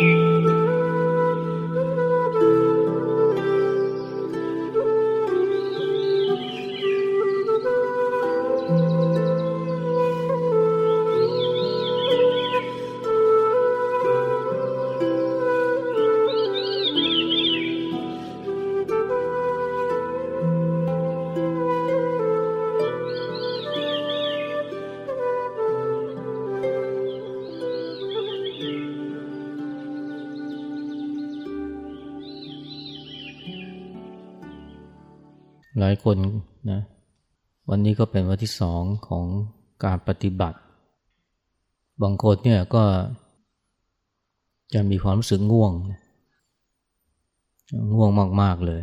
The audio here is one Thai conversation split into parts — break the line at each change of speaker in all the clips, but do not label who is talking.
หายคนนะวันนี้ก็เป็นวันที่สองของการปฏิบัติ บางคนเนี่ยก็จะมีความรู้สึกง่วง ง่วงมาก ๆ เลย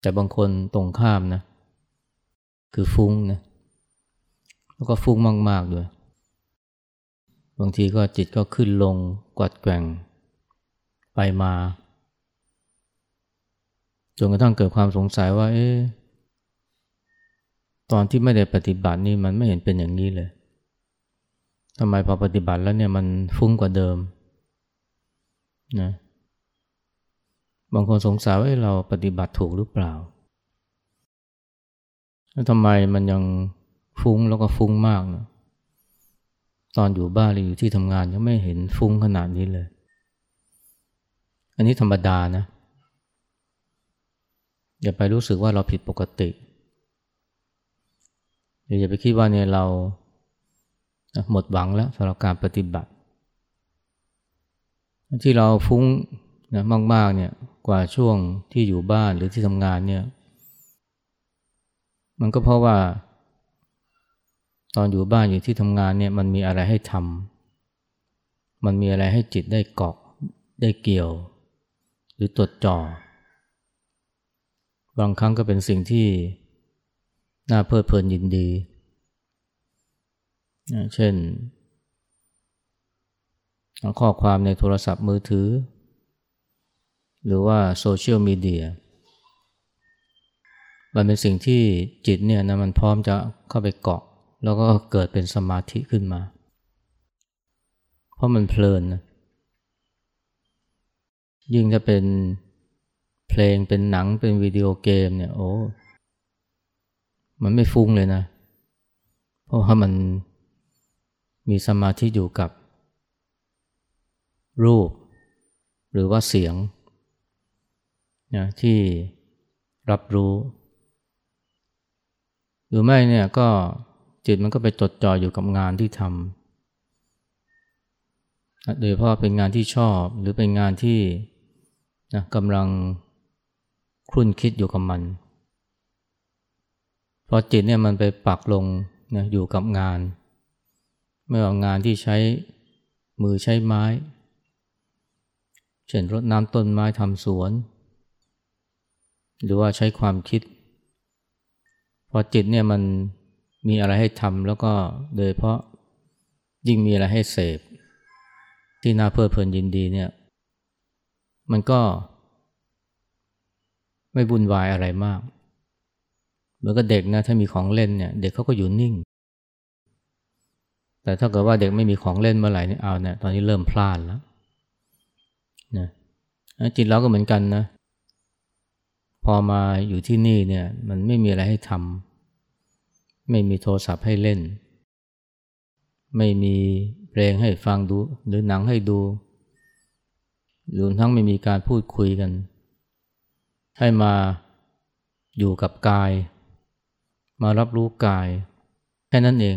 แต่บางคนตรงข้ามนะ คือฟุ้งนะแล้วก็ฟุ้งมาก ๆ ด้วย บางทีก็จิตก็ขึ้นลงกวัดแกว่งไปมาจนกระทั่งเกิดความสงสัยว่า เอ๊ะ ตอนที่ไม่ได้ปฏิบัตินี่มันไม่เห็นเป็นอย่างนี้เลยทำไมพอปฏิบัติแล้วเนี่ยมันฟุ้งกว่าเดิมนะบางคนสงสัยว่าเราปฏิบัติถูกหรือเปล่า แล้วทำไมมันยังฟุ้งแล้วก็ฟุ้งมากนะตอนอยู่บ้านหรืออยู่ที่ทำงานยังไม่เห็นฟุ้งขนาดนี้เลย อันนี้ธรรมดานะ อย่าไปรู้สึกว่าเราผิดปกติ อย่าไปคิดว่าเนี่ยเราหมดหวังแล้วสำหรับการปฏิบัติ ที่เราฟุ้งนะมากๆเนี่ยกว่าช่วงที่อยู่บ้านหรือที่ทำงานเนี่ย มันก็เพราะว่า ตอนอยู่บ้านอยู่ที่ทำงานเนี่ยมันมีอะไรให้ทำมันมีอะไรให้จิตได้เกาะได้เกี่ยว หรือตรวจจ่อบางครั้งก็เป็นสิ่งที่ น่าเพลิดเพลินยินดี เช่น ข้อความในโทรศัพท์มือถือ หรือว่าโซเชียลมีเดีย มันเป็นสิ่งที่จิตเนี่ยนะมันพร้อมจะเข้าไปเกาะ แล้วก็เกิดเป็นสมาธิขึ้นมา เพราะมันเพลินนะยิ่งจะเป็นเพลงเป็นหนังเป็นวิดีโอเกมเนี่ยโอ้ มันไม่ฟุ้งเลยนะ เพราะว่ามันมีสมาธิอยู่กับ รูป หรือว่าเสียงนะที่รับรู้ หรือไม่เนี่ยก็จิตมันก็ไปจดจ่ออยู่กับงานที่ทำโดยเพราะเป็นงานที่ชอบหรือเป็นงานที่นะกำลังครุ่นคิดอยู่กับมัน พอจิตเนี่ยมันไปปักลงนะอยู่กับงาน ไม่ว่างานที่ใช้มือใช้ไม้ เช่นรดน้ำต้นไม้ทำสวน หรือว่าใช้ความคิด พอจิตเนี่ยมันมีอะไรให้ทำแล้วก็โดยเพราะยิ่งมีอะไรให้เสพ ที่น่าเพลิดเพลินยินดีเนี่ย มันก็ไม่บุ่นวายอะไรมาก เหมือนกับเด็กนะถ้ามีของเล่นเนี่ยเด็กเขาก็อยู่นิ่ง แต่ถ้าเกิดว่าเด็กไม่มีของเล่นเมื่อไหร่เนี่ยเอาเนี่ยตอนนี้เริ่มพลาดแล้วนะจิตเราก็เหมือนกันนะ พอมาอยู่ที่นี่เนี่ย มันไม่มีอะไรให้ทำไม่มีโทรศัพท์ให้เล่น ไม่มีเพลงให้ฟังดู หรือหนังให้ดูรวมทั้งไม่มีการพูดคุยกัน ให้มาอยู่กับกาย มารับรู้กาย แค่นั้นเอง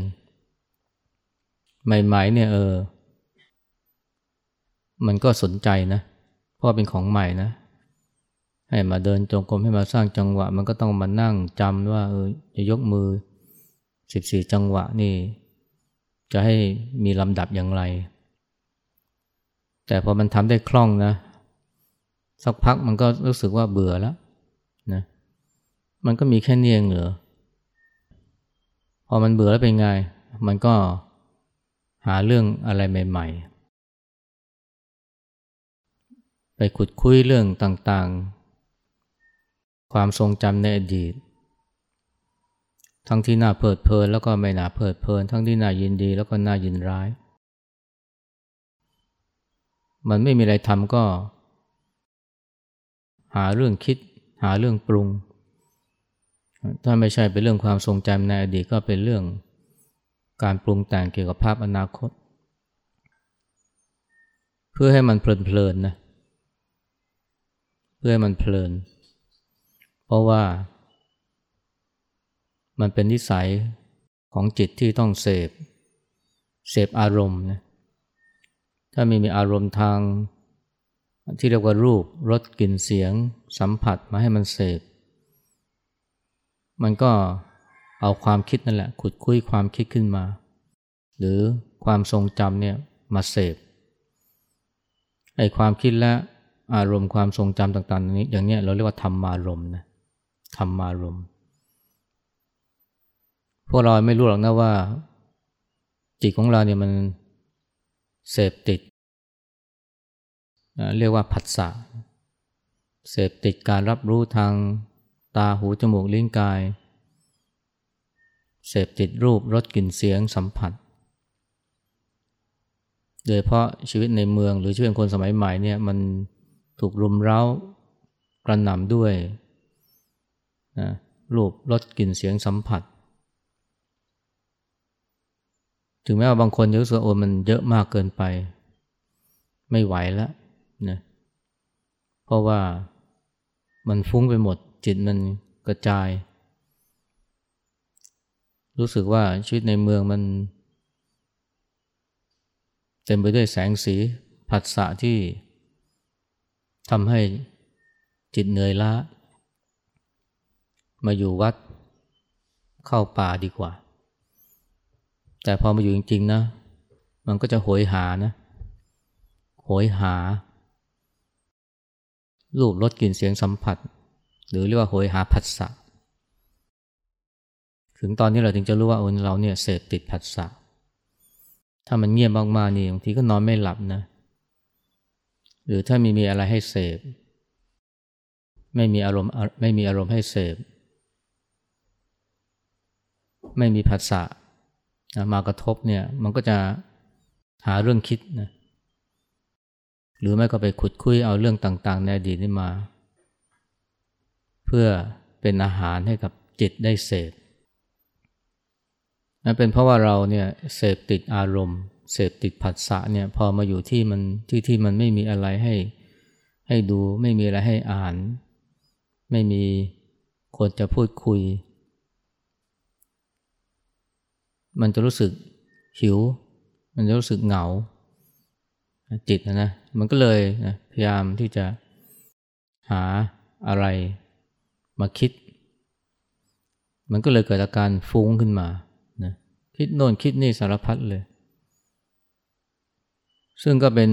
ใหม่ๆเนี่ยเออ มันก็สนใจนะ เพราะเป็นของใหม่นะ ให้มาเดินจงกรมให้มาสร้างจังหวะ มันก็ต้องมานั่งจำว่าเออจะยกมือสิบสี่จังหวะนี่ จะให้มีลำดับอย่างไร แต่พอมันทำได้คล่องนะ สักพักมันก็รู้สึกว่าเบื่อแล้วนะ มันก็มีแค่นี้เองเหรอ พอมันเบื่อแล้วเป็นไง มันก็หาเรื่องอะไรใหม่ ๆ ไปขุดคุยเรื่องต่างๆ ความทรงจำในอดีต ทั้งที่น่าเพลิดเพลินแล้วก็ไม่น่าเพลิดเพลิน ทั้งที่น่ายินดีแล้วก็น่ายินร้าย มันไม่มีอะไรทำก็ หาเรื่องคิด หาเรื่องปรุง ถ้าไม่ใช่เป็นเรื่องความทรงจำในอดีตก็เป็นเรื่องการปรุงแต่งเกี่ยวกับภาพอนาคต เพื่อให้มันเพลินๆนะเพื่อให้มันเพลิน เพราะว่ามันเป็นนิสัยของจิตที่ต้องเสพ เสพอารมณ์นะถ้ามีมีอารมณ์ทางที่เรียกว่ารูปรสกลิ่นเสียง สัมผัสมาให้มันเสพ มันก็เอาความคิดนั่นแหละ ขุดคุยความคิดขึ้นมา หรือความทรงจำเนี่ยมาเสพไอ้ความคิดและอารมณ์ความทรงจำต่างๆนี้อย่างเนี้ยเราเรียกว่าธรรมารมณ์นะธรรมารมณ์พวกเราไม่รู้หรอกนะว่า จิตของเราเนี่ยมันเสพติด เรียกว่าผัสสะเสพติดการรับรู้ทาง ตาหูจมูกลิ้นกาย เสพติดรูปรสกลิ่นเสียงสัมผัส โดยเพราะชีวิตในเมืองหรือชีวิตคนสมัยใหม่เนี่ยมันถูกรุมเร้ากระหน่ำด้วยนะรูปรสกลิ่นเสียงสัมผัส ถึงแม้ว่าบางคนจะรู้สึกโอ้มันเยอะมากเกินไป ไม่ไหวแล้วนะเพราะว่ามันฟุ้งไปหมด จิตมันกระจาย รู้สึกว่าชีวิตในเมืองมันเต็มไปด้วยแสงสีผัสสะที่ทำให้จิตเหนื่อยล้า มาอยู่วัดเข้าป่าดีกว่า แต่พอมาอยู่จริง ๆ นะ มันก็จะโหยหานะ โหยหา รูปรสกลิ่นเสียงสัมผัส หรือเรียกว่าโหยหาผัสสะถึงตอนนี้เราถึงจะรู้ว่าเราเนี่ยเสพติดผัสสะถ้ามันเงียบมากๆนี่บางทีก็นอนไม่หลับนะ หรือถ้ามีมีอะไรให้เสพ ไม่มีอารมณ์ไม่มีอารมณ์ให้เสพ ไม่มีภาษามากระทบเนี่ยมันก็จะหาเรื่องคิดนะ หรือไม่ก็ไปขุดคุยเอาเรื่องต่าง ๆ ในอดีตนี่มา เพื่อเป็นอาหารให้กับจิตได้เสพนั่นเป็นเพราะว่าเราเนี่ยเสพติดอารมณ์ เสพติดผัสสะเนี่ยพอมาอยู่ที่มันที่ที่มันไม่มีอะไรให้ให้ดูไม่มีอะไรให้อ่าน ไม่มีคนจะพูดคุย มันจะรู้สึกหิว มันจะรู้สึกเหงา จิตนะนะมันก็เลยนะพยายามที่จะหาอะไร มาคิด มันก็เลยเกิดอาการฟุ้งขึ้นมานะคิดโน่นคิดนี่สารพัดเลย ซึ่งก็เป็น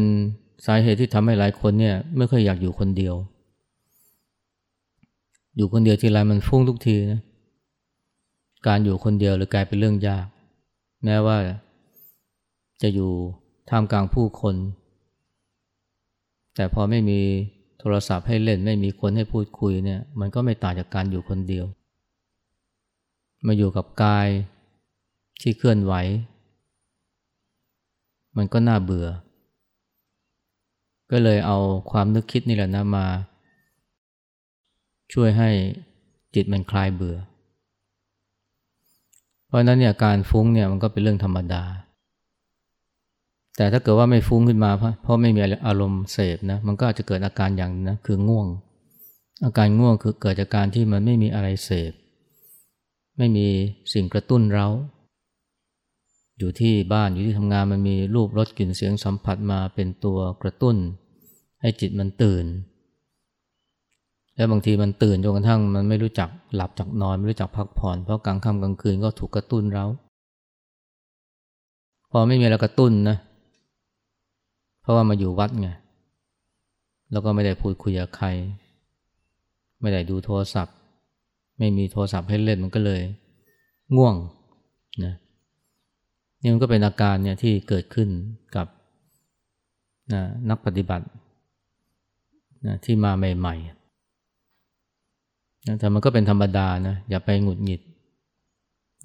สาเหตุที่ทำให้หลายคนเนี่ยไม่ค่อยอยากอยู่คนเดียว อยู่คนเดียวทีไรมันฟุ้งทุกทีนะการอยู่คนเดียวหรือกลายเป็นเรื่องยาก แม้ว่าจะอยู่ท่ามกลางผู้คน แต่พอไม่มี โทรศัพท์ให้เล่นไม่มีคนให้พูดคุยเนี่ยมันก็ไม่ต่างจากการอยู่คนเดียว มาอยู่กับกายที่เคลื่อนไหว มันก็น่าเบื่อ ก็เลยเอาความนึกคิดนี่แหละนะมา ช่วยให้จิตมันคลายเบื่อ เพราะนั้นเนี่ยการฟุ้งเนี่ยมันก็เป็นเรื่องธรรมดา แต่ถ้าเกิดว่าไม่ฟุ้งขึ้นมาเพราะไม่มีอารมณ์เสพนะมันก็อาจจะเกิดอาการอย่างนะคือง่วง อาการง่วงคือเกิดจากการที่มันไม่มีอะไรเสพ ไม่มีสิ่งกระตุ้นเรา อยู่ที่บ้านอยู่ที่ทำงานมันมีรูปรสกลิ่นเสียงสัมผัสมาเป็นตัวกระตุ้น ให้จิตมันตื่น แล้วบางทีมันตื่นจนกระทั่งมันไม่รู้จักหลับจากนอนไม่รู้จักพักผ่อน เพราะกลางค่ำกลางคืนก็ถูกกระตุ้นเราพอไม่มีอะไรกระตุ้นนะ เพราะว่ามาอยู่วัดไงแล้วก็ไม่ได้พูดคุยกับใคร ไม่ได้ดูโทรศัพท์ ไม่มีโทรศัพท์ให้เล่นมันก็เลยง่วงนะนี่มันก็เป็นอาการเนี่ยที่เกิดขึ้นกับนะนักปฏิบัตินะที่มาใหม่ๆนะแต่มันก็เป็นธรรมดานะอย่าไปหงุดหงิด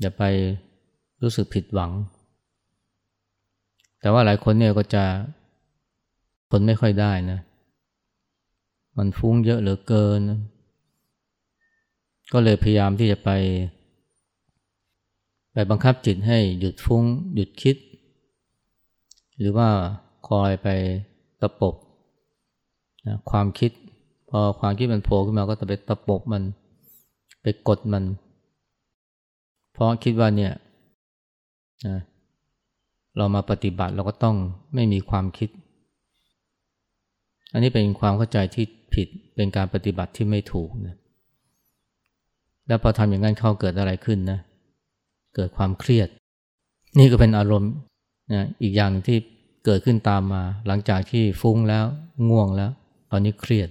อย่าไปรู้สึกผิดหวัง แต่ว่าหลายคนเนี่ยก็จะ ทนไม่ค่อยได้นะ มันฟุ้งเยอะเหลือเกิน ก็เลยพยายามที่จะไป ไปบังคับจิตให้หยุดฟุ้ง หยุดคิด หรือว่าคอยไปตะปบนะความคิด พอความคิดมันโผล่ขึ้นมาก็จะไปตะปบมัน ไปกดมัน เพราะคิดว่าเนี่ยนะเรามาปฏิบัติเราก็ต้องไม่มีความคิด อันนี้เป็นความเข้าใจที่ผิดเป็นการปฏิบัติที่ไม่ถูกนะแล้วพอทำอย่างนั้นเข้าเกิดอะไรขึ้นนะ เกิดความเครียด นี่ก็เป็นอารมณ์นะอีกอย่างที่เกิดขึ้นตามมา หลังจากที่ฟุ้งแล้วง่วงแล้ว ตอนนี้เครียด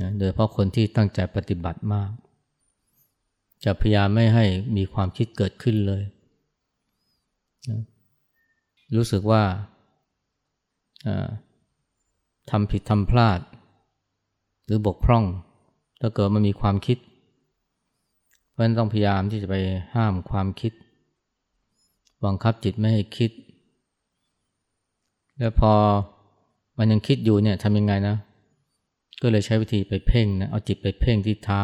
นะโดยเพราะคนที่ตั้งใจปฏิบัติมาก จะพยายามไม่ให้มีความคิดเกิดขึ้นเลยนะรู้สึกว่า ทำผิดทำพลาด หรือบกพร่อง ถ้าเกิดมันมีความคิด เพราะฉะนั้นต้องพยายามที่จะไปห้ามความคิดบังคับจิตไม่ให้คิด แล้วพอมันยังคิดอยู่เนี่ยทำยังไงนะ ก็เลยใช้วิธีไปเพ่งนะเอาจิตไปเพ่งที่เท้า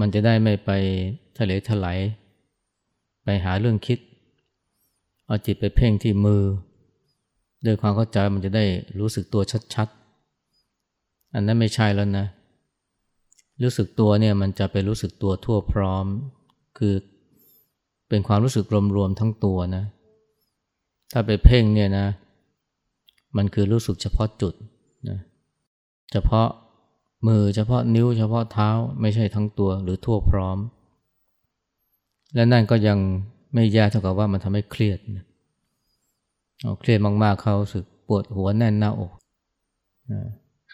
มันจะได้ไม่ไปทะเลถลายไปหาเรื่องคิด เอาจิตไปเพ่งที่มือ ด้วยความเข้าใจมันจะได้รู้สึกตัวชัดๆ อันนั้นไม่ใช่แล้วนะ รู้สึกตัวเนี่ยมันจะไปรู้สึกตัวทั่วพร้อม คือเป็นความรู้สึกรวมๆทั้งตัวนะ ถ้าไปเพ่งเนี่ยนะ มันคือรู้สึกเฉพาะจุดนะเฉพาะมือเฉพาะนิ้วเฉพาะเท้าไม่ใช่ทั้งตัวหรือทั่วพร้อม และนั่นก็ยังไม่แย่เท่ากับว่ามันทำให้เครียดนะเเครียดมากๆเขาสึกปวดหัวแน่นหน้าอกนะ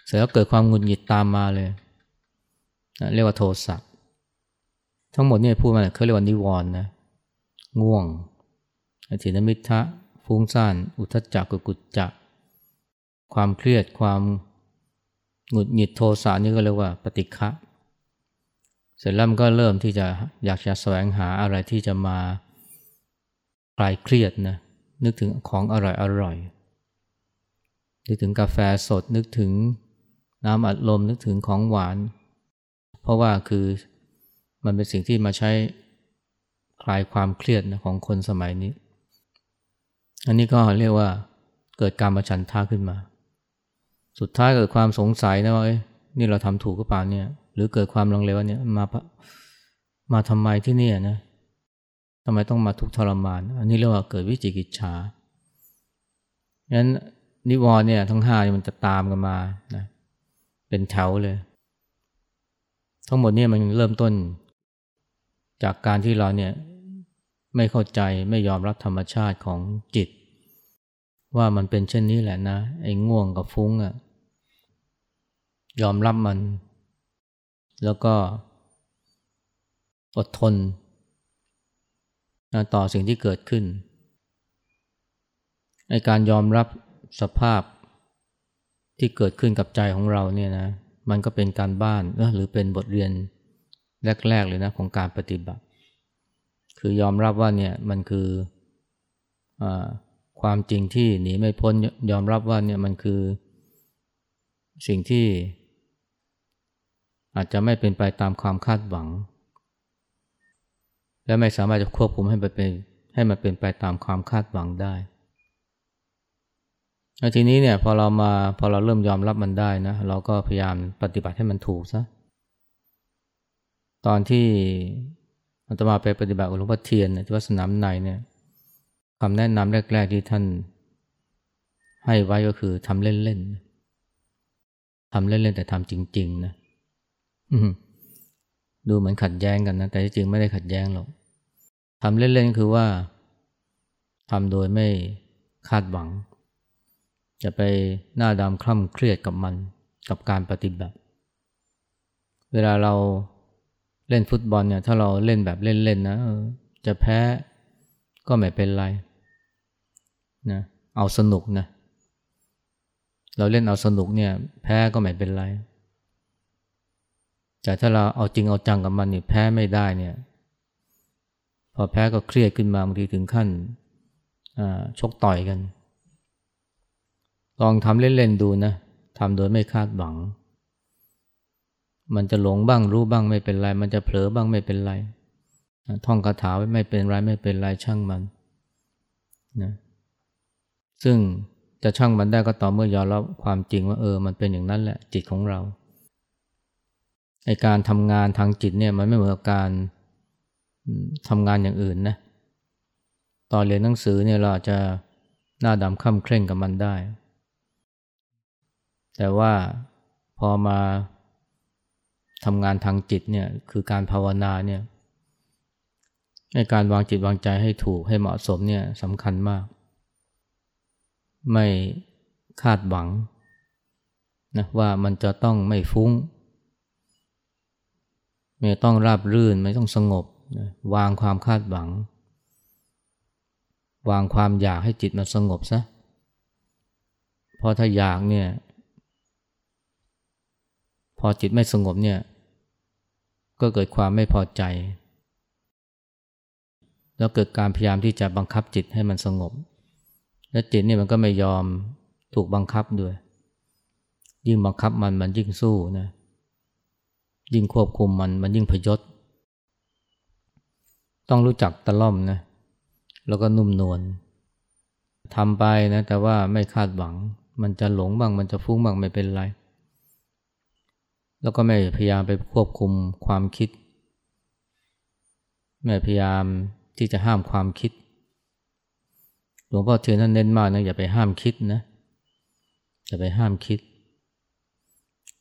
เสร็จแล้วเกิดความหงุดหงิดตามมาเลยนะเรียกว่าโทสะทั้งหมดนี่พูดมาเขาเรียกว่านิวรณ์นะง่วงอธินมิทะฟุ้งซ่าน อุทจักกุกุจจะความเครียดความหงุดหงิดโทสะนี่ก็เรียกว่าปฏิฆะเสร็จแล้วมันก็เริ่มที่จะอยากจะแสวงหาอะไรที่จะมาคลายเครียดนะ นึกถึงของอร่อยอร่อยนึกถึงกาแฟสดนึกถึงน้ำอัดลมนึกถึงของหวาน เพราะว่าคือมันเป็นสิ่งที่มาใช้คลายความเครียดนะของคนสมัยนี้ อันนี้ก็เรียกว่าเกิดการมาฉันท่าขึ้นมา สุดท้ายเกิดความสงสัยนะว่านี่เราทำถูกหรือเปล่าเนี่ย หรือเกิดความลังเลว่าเนี่ยมามาทำไมที่นี่นะ ทำไมต้องมาทุกทรมาน อันนี้เรียกว่าเกิดวิจิกิจฉางั้นนิวรณ์เนี่ยทั้งห้ามันจะตามกันมานะเป็นแถวเลย ทั้งหมดเนี่ยมันเริ่มต้น จากการที่เราเนี่ยไม่เข้าใจไม่ยอมรับธรรมชาติของจิต ว่ามันเป็นเช่นนี้แหละนะ ไอ้ง่วงกับฟุ้งอะ่ะยอมรับมัน แล้วก็อดทน ต่อสิ่งที่เกิดขึ้นในการยอมรับสภาพที่เกิดขึ้นกับใจของเราเนี่ยนะมันก็เป็นการบ้านหรือเป็นบทเรียนแรกๆเลยนะของการปฏิบัติ คือยอมรับว่าเนี่ยมันคืออความจริงที่หนีไม่พ้นยอมรับว่าเนี่ยมันคือสิ่งที่อาจจะไม่เป็นไปตามความคาดหวัง และไม่สามารถจะควบคุมให้มันเป็นให้มันเป็นไปตามความคาดหวังได้แล้ทีนี้เนี่ยพอเรามาพอเราเริ่มยอมรับมันได้นะเราก็พยายามปฏิบัติให้มันถูกซะตอนที่อาตมาไปปฏิบัติกับหลวงพ่อเทียนที่วัดสนามในเนี่ยคำแนะนำแรก ๆ ที่ท่าน ให้ไว้ก็คือทำเล่นๆทำเล่นๆแต่ทำจริง ๆ นะ ดูเหมือนขัดแย้งกันนะ แต่จริงไม่ได้ขัดแย้งหรอกทำเล่นๆคือว่าทำโดยไม่คาดหวัง จะไปหน้าดำคล่ำเครียดกับมันกับการปฏิบัติ เวลาเราเล่นฟุตบอลเนี่ย ถ้าเราเล่นแบบเล่นๆนะจะแพ้ก็ไม่เป็นไรนะเอาสนุกนะเราเล่นเอาสนุกเนี่ย แพ้ก็ไม่เป็นไร แต่ถ้าเราเอาจริงเอาจังกับมันเนี่ยแพ้ไม่ได้เนี่ย พอแพ้ก็เครียดขึ้นมาบางทีถึงขั้นชกต่อยกัน ลองทำเล่นๆดูนะทำโดยไม่คาดหวัง มันจะหลงบ้างรู้บ้างไม่เป็นไร มันจะเผลอบ้างไม่เป็นไร ท่องคาถาไว้ไม่เป็นไรไม่เป็นไรช่างมันนะซึ่งจะช่างมันได้ก็ต่อเมื่อยอมรับความจริงว่าเออ มันเป็นอย่างนั้นแหละจิตของเรา ไอการทำงานทางจิตเนี่ยมันไม่เหมือนกับการทำงานอย่างอื่นนะตอนเรียนหนังสือเนี่ยเราจะหน้าดำค่ำเคร่งกับมันได้ แต่ว่าพอมาทำงานทางจิตเนี่ยคือการภาวนาเนี่ยในการวางจิตวางใจให้ถูกให้เหมาะสมเนี่ยสำคัญมาก ไม่คาดหวังนะว่ามันจะต้องไม่ฟุ้ง ม่ต้องราบรื่นไม่ต้องสงบนะวางความคาดหวัง วางความอยากให้จิตมันสงบซะเพราะถ้าอยากเนี่ย พอจิตไม่สงบเนี่ย ก็เกิดความไม่พอใจ แล้วเกิดการพยายามที่จะบังคับจิตให้มันสงบ และจิตนี่มันก็ไม่ยอมถูกบังคับด้วย ยิ่งบังคับมันมันยิ่งสู้นะ ยิ่งควบคุมมันมันยิ่งพยศ ต้องรู้จักตะล่อมนะ แล้วก็นุ่มนวลทำไปนะ แต่ว่าไม่คาดหวัง มันจะหลงบ้างมันจะฟุ้งบ้างไม่เป็นไร แล้วก็ไม่พยายามไปควบคุมความคิด ไม่พยายามที่จะห้ามความคิด หลวงพ่อเทียนท่านเน้นมากนะอย่าไปห้ามคิดนะอย่าไปห้ามคิด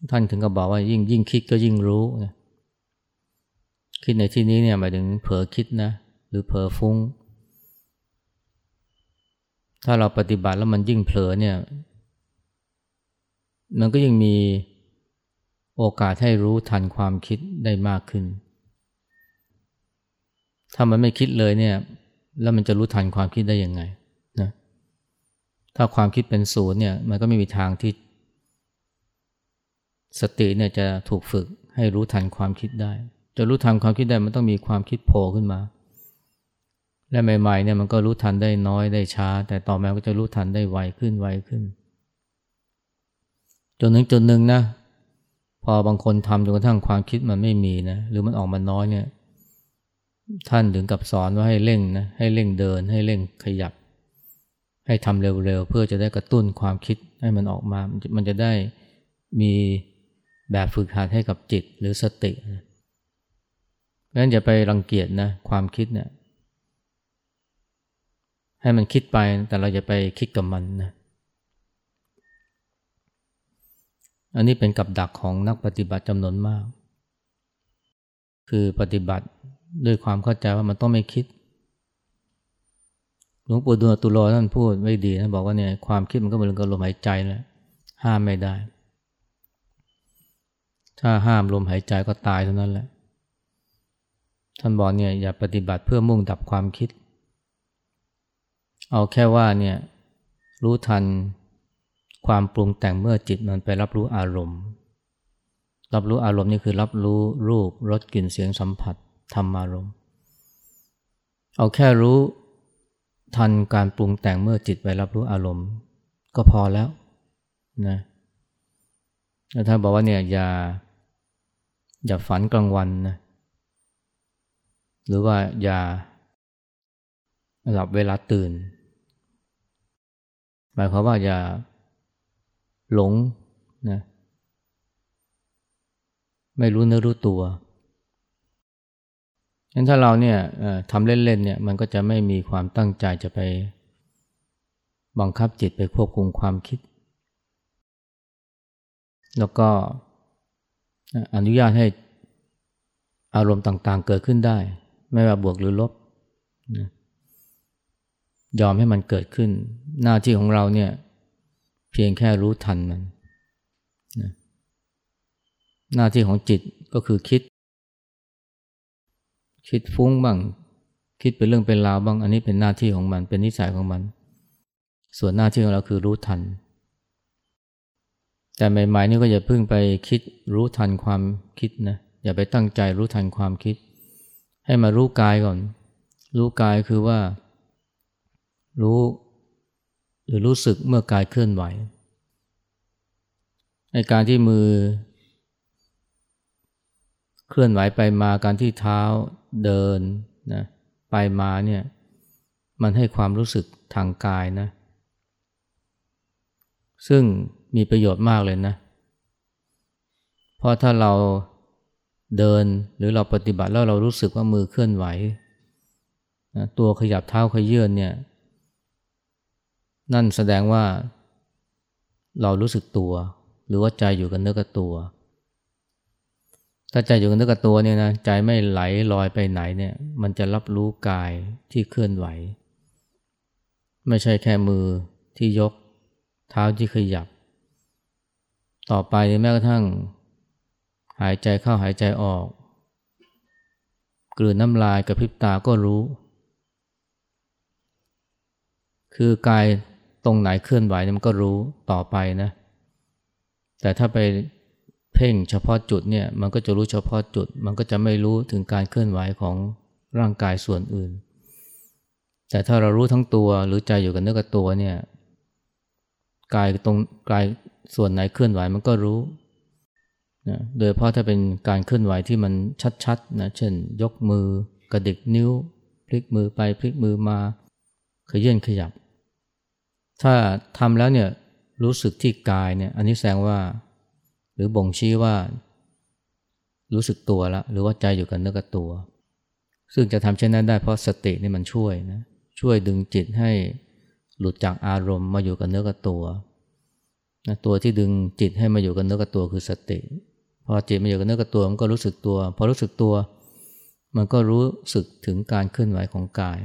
ท่านถึงก็บอกว่ายิ่งยิ่งคิดก็ยิ่งรู้นะคิดในที่นี้เนี่ยหมายถึงเผลอคิดนะ หรือเผลอฟุง้ง ถ้าเราปฏิบัติแล้วมันยิ่งเผลอเนี่ย มันก็ยิ่งมีโอกาสให้รู้ทันความคิดได้มากขึ้น ถ้ามันไม่คิดเลยเนี่ย แล้วมันจะรู้ทันความคิดได้ยังไงนะถ้าความคิดเป็นศูนย์เนี่ย มันก็ไม่มีทางที่ สติเนี่ยจะถูกฝึกให้รู้ทันความคิดได้ จะรู้ทันความคิดได้มันต้องมีความคิดโผล่ขึ้นมา และใหม่ๆเนี่ยมันก็รู้ทันได้น้อยได้ช้า แต่ต่อมาก็จะรู้ทันได้ไวขึ้นไวขึ้น จนถึงจุดหนึ่งนะพอบางคนทำจนกระทั่งความคิดมันไม่มีนะหรือมันออกมาน้อยเนี่ยท่านถึงกับสอนว่าให้เร่งนะให้เร่งเดิน ให้เร่งขยับ ให้ทำเร็วๆเพื่อจะได้กระตุ้นความคิดให้มันออกมา มันจะได้มี แบบฝึกหัดให้กับจิตหรือสติเพราะฉะนั้นอย่าไปรังเกียจนะความคิดเนี่ยให้มันคิดไปแต่เราอย่าไปคิดกับมันนะ อันนี้เป็นกับดักของนักปฏิบัติจำนวนมาก คือปฏิบัติด้วยความเข้าใจว่ามันต้องไม่คิดหลวงปู่ดูลตุโลท่านพูดไม่ดีนะบอกว่าเนี่ยความคิดมันก็เหมือนกับลมหายใจแหละห้ามไม่ได้ ถ้าห้ามลมหายใจก็ตายเท่านั้นแหละ ท่านบอกเนี่ยอย่าปฏิบัติเพื่อมุ่งดับความคิด เอาแค่ว่าเนี่ยรู้ทันความปรุงแต่งเมื่อจิตมันไปรับรู้อารมณ์ รับรู้อารมณ์นี่คือรับรู้รูปรสกลิ่นเสียงสัมผัสธรรมารมณ์ เอาแค่รู้ทันการปรุงแต่งเมื่อจิตไปรับรู้อารมณ์ ก็พอแล้วนะ แล้วถ้าบอกว่าเนี่ยอย่าอย่าฝันกลางวันนะหรือว่าอย่าหลับเวลาตื่น หมายความว่าอย่าหลงนะไม่รู้เนื้อรู้ตัวงั้นถ้าเราเนี่ยทำเล่นๆเนี่ยมันก็จะไม่มีความตั้งใจจะไปบังคับจิตไปควบคุมความคิด แล้วก็อนุญาตให้อารมณ์ต่างๆเกิดขึ้นได้ ไม่ว่าบวกหรือลบยอมให้มันเกิดขึ้น หน้าที่ของเราเนี่ยเพียงแค่รู้ทันมันหน้าที่ของจิตก็คือคิด คิดฟุ้งบ้าง คิดเป็นเรื่องเป็นราวบ้าง อันนี้เป็นหน้าที่ของมัน เป็นนิสัยของมัน ส่วนหน้าที่ของเราคือรู้ทัน แต่ใหม่ๆนี่ก็อย่าเพิ่งไปคิดรู้ทันความคิดนะอย่าไปตั้งใจรู้ทันความคิด ให้มารู้กายก่อน รู้กายคือว่า รู้ หรือรู้สึกเมื่อกายเคลื่อนไหวในการที่มือ เคลื่อนไหวไปมาการที่เท้าเดินนะไปมาเนี่ยมันให้ความรู้สึกทางกายนะ ซึ่ง มีประโยชน์มากเลยนะ เพราะถ้าเราเดินหรือเราปฏิบัติแล้วเรารู้สึกว่ามือเคลื่อนไหวนะตัวขยับเท้าขยื่นเนี่ย นั่นแสดงว่าเรารู้สึกตัว หรือว่าใจอยู่กับเนื้อกับตัว ถ้าใจอยู่กับเนื้อกับตัวเนี่ยนะใจไม่ไหลลอยไปไหนเนี่ย มันจะรับรู้กายที่เคลื่อนไหว ไม่ใช่แค่มือที่ยก เท้าที่ขยับ ต่อไปแม้กระทั่ง หายใจเข้าหายใจออก กลืนน้ำลายกับพริบตาก็รู้ คือกายตรงไหนเคลื่อนไหวมันก็รู้ต่อไปนะ แต่ถ้าไปเพ่งเฉพาะจุดเนี่ยมันก็จะรู้เฉพาะจุด มันก็จะไม่รู้ถึงการเคลื่อนไหวของร่างกายส่วนอื่น แต่ถ้าเรารู้ทั้งตัวหรือใจอยู่กับเนื้อกับตัวเนี่ยกายตรงกาย ส่วนไหนเคลื่อนไหวมันก็รู้นะโดยเพราะถ้าเป็นการเคลื่อนไหวที่มันชัดๆนะเช่น ยกมือกระดิกนิ้ว พลิกมือไปพลิกมือมาขยื่นขยับ ถ้าทำแล้วเนี่ยรู้สึกที่กายเนี่ยอันนี้แสดงว่า หรือบ่งชี้ว่า รู้สึกตัวแล้วหรือว่าใจอยู่กับเนื้อกับตัว ซึ่งจะทำเช่นนั้นได้เพราะสตินี่มันช่วยนะช่วยดึงจิตให้หลุดจากอารมณ์มาอยู่กับเนื้อกับตัว นะตัวที่ดึงจิตให้มาอยู่กับเนื้อกับตัวคือสติ พอจิตมาอยู่กับเนื้อกับตัวมันก็รู้สึกตัว พอรู้สึกตัว มันก็รู้สึกถึงการเคลื่อนไหวของกาย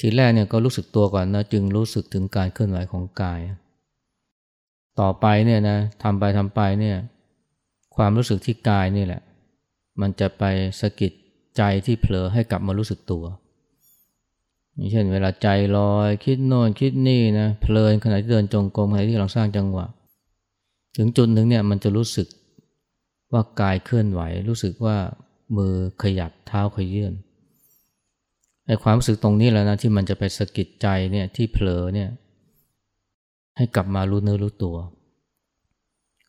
ทีแรกเนี่ยก็รู้สึกตัวก่อนนะจึงรู้สึกถึงการเคลื่อนไหวของกาย ต่อไปเนี่ยนะทำไปทำไปเนี่ยความรู้สึกที่กายนี่แหละ มันจะไปสะกิดใจที่เผลอให้กลับมารู้สึกตัว อย่างเช่นเวลาใจลอยคิดโน่นคิดนี่นะเพลินขณะที่เดินจงกรมขณะที่เราสร้างจังหวะ ถึงจุดหนึ่งเนี่ยมันจะรู้สึกว่ากายเคลื่อนไหว รู้สึกว่ามือขยับเท้าขยื่นไอ้ความรู้สึกตรงนี้แหละนะที่มันจะไปสะกิดใจเนี่ยที่เผลอเนี่ยให้กลับมารู้เนื้อรู้ตัว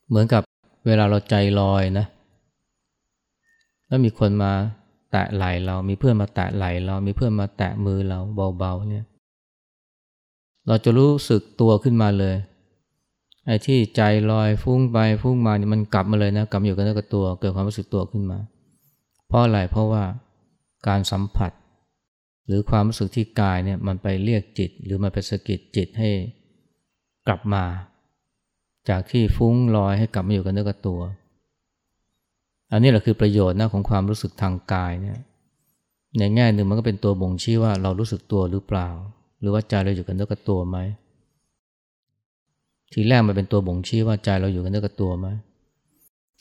เหมือนกับเวลาเราใจลอยนะ แล้วมีคนมา แตะไหล่เรา มีเพื่อนมาแตะไหล่เรา มีเพื่อนมาแตะมือเราเบาๆเนี่ย เราจะรู้สึกตัวขึ้นมาเลย ไอ้ที่ใจลอยฟุ้งไปฟุ้งมาเนี่ยมันกลับมาเลยนะ กลับอยู่กับเนื้อกับตัว เกิดความรู้สึกตัวขึ้นมา เพราะอะไร เพราะว่าการสัมผัส หรือความรู้สึกที่กายเนี่ยมันไปเรียกจิต หรือมันไปสะกิดจิตให้กลับมา จากที่ฟุ้งลอยให้กลับมาอยู่กับเนื้อกับตัว อันนี้แหละคือประโยชน์นะของความรู้สึกทางกายเนี่ยในแง่หนึ่งมันก็เป็นตัวบ่งชี้ว่าเรารู้สึกตัวหรือเปล่า หรือว่าใจเราอยู่กับเนื้อกับตัวไหมทีแรกมันเป็นตัวบ่งชี้ว่าใจเราอยู่กับเนื้อกับตัวไหม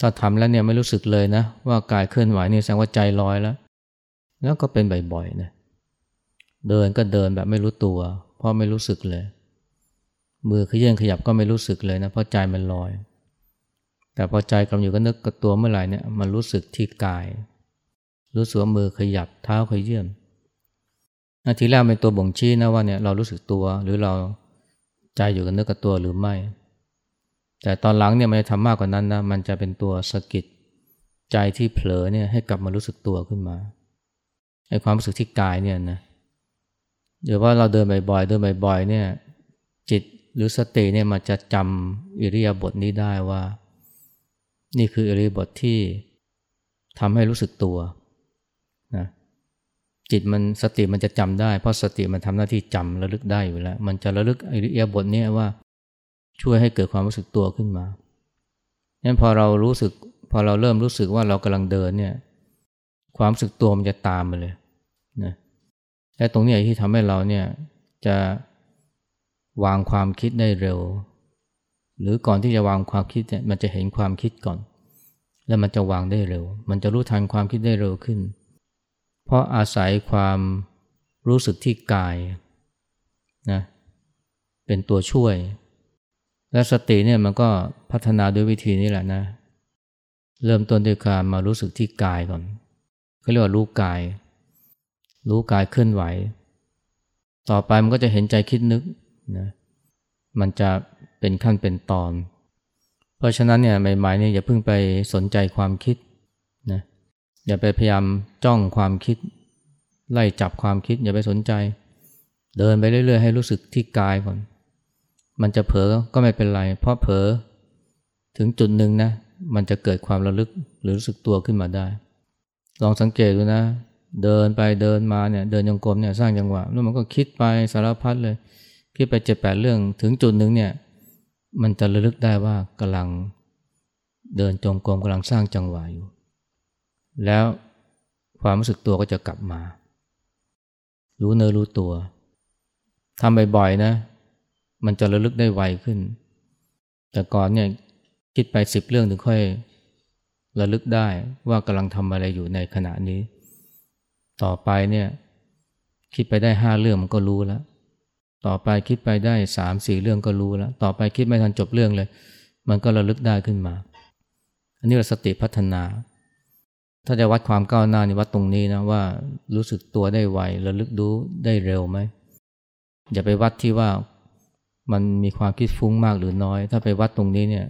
ถ้าทำแล้วเนี่ยไม่รู้สึกเลยนะ ว่ากายเคลื่อนไหวนี่แสดงว่าใจลอยแล้ว แล้วก็เป็นบ่อยๆนะเดินก็เดินแบบไม่รู้ตัว เพราะไม่รู้สึกเลย มือขยื่นขยับก็ไม่รู้สึกเลยนะเพราะใจมันลอย แต่พอใจกำอยู่ก็นึกกับตัวเมื่อไหร่เนี่ยมันรู้สึกที่กาย รู้สึกมือขยับเท้าขยื่นนาทีแรกเป็นตัวบ่งชี้นะว่าเนี่ยเรารู้สึกตัวหรือเราใจอยู่กับเนื้อกับตัวหรือไม่ แต่ตอนหลังเนี่ยมันจะทำมากกว่านั้นนะมันจะเป็นตัวสะกิดใจที่เผลอเนี่ยให้กลับมารู้สึกตัวขึ้นมาไอ้ความรู้สึกที่กายเนี่ยนะเดี๋ยวว่าเราเดินบ่อยๆเดินบ่อยๆเนี่ยจิตหรือสติเนี่ยมันจะจำอิริยาบถนี้ได้ว่า นี่คืออริบถที่ทำให้รู้สึกตัวนะจิตมันสติมันจะจำได้ เพราะสติมันทำหน้าที่จำระลึกได้อยู่แล้ว มันจะระลึกอริยบถนี้ว่าช่วยให้เกิดความรู้สึกตัวขึ้นมางั้นพอเรารู้สึก พอเราเริ่มรู้สึกว่าเรากำลังเดินเนี่ยความรู้สึกตัวมันจะตามมาเลยนะและตรงนี้ที่ทำให้เราเนี่ยจะวางความคิดได้เร็ว หรือก่อนที่จะวางความคิดเนี่ยมันจะเห็นความคิดก่อน แล้วมันจะวางได้เร็ว มันจะรู้ทันความคิดได้เร็วขึ้น เพราะอาศัยความรู้สึกที่กายนะเป็นตัวช่วย และสติเนี่ยมันก็พัฒนาด้วยวิธีนี้แหละนะ เริ่มต้นด้วยการมารู้สึกที่กายก่อนเขาเรียกว่ารู้กาย รู้กายเคลื่อนไหว ต่อไปมันก็จะเห็นใจคิดนึกนะมันจะ เป็นขั้นเป็นตอน เพราะฉะนั้นเนี่ยใหม่ๆเนี่ยอย่าเพิ่งไปสนใจความคิดนะอย่าไปพยายามจ้องความคิด ไล่จับความคิด อย่าไปสนใจ เดินไปเรื่อยๆ ให้รู้สึกที่กายก่อน มันจะเผลอก็ไม่เป็นไร เพราะเผลอถึงจุดหนึ่งนะมันจะเกิดความระลึกหรือรู้สึกตัวขึ้นมาได้ ลองสังเกตดูนะ เดินไปเดินมาเนี่ยเดินยังกรมเนี่ยสร้างจังหวะแล้วมันก็คิดไปสารพัดเลย คิดไปเจ็ดแปดเรื่องถึงจุดหนึ่งเนี่ย มันจะระลึกได้ว่ากำลังเดินจงกรมกำลังสร้างจังหวะอยู่ แล้วความรู้สึกตัวก็จะกลับมา รู้เนื้อรู้ตัวทำบ่อยๆนะ มันจะระลึกได้ไวขึ้น แต่ก่อนเนี่ยคิดไปสิบเรื่องถึงค่อยระลึกได้ว่ากำลังทำอะไรอยู่ในขณะนี้ ต่อไปเนี่ยคิดไปได้ห้าเรื่องมันก็รู้แล้ว ต่อไปคิดไปได้สามสี่เรื่องก็รู้แล้ว ต่อไปคิดไม่ทันจบเรื่องเลย มันก็ระลึกได้ขึ้นมา อันนี้เราสติพัฒนา ถ้าจะวัดความก้าวหน้านี่วัดตรงนี้นะว่ารู้สึกตัวได้ไวระลึกดูได้เร็วไหมอย่าไปวัดที่ว่ามันมีความคิดฟุ้งมากหรือน้อย ถ้าไปวัดตรงนี้เนี่ย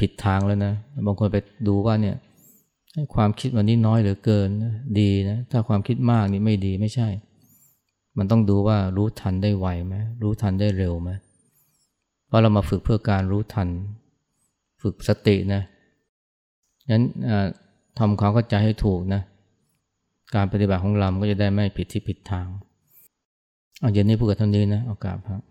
ผิดทางแล้วนะบางคนไปดูว่าเนี่ยความคิดวันนี้น้อยหรือเกินดีนะถ้าความคิดมากนี่ไม่ดีไม่ใช่ มันต้องดูว่ารู้ทันได้ไวไหมรู้ทันได้เร็วไหมเพราะเรามาฝึกเพื่อการรู้ทัน ฝึกสตินะงั้นทำความเข้าใจให้ถูกนะ การปฏิบัติของเราก็จะได้ไม่ผิดที่ผิดทาง เอาเย็นนี้พูดกับท่านนี้นะ เอากาบครับ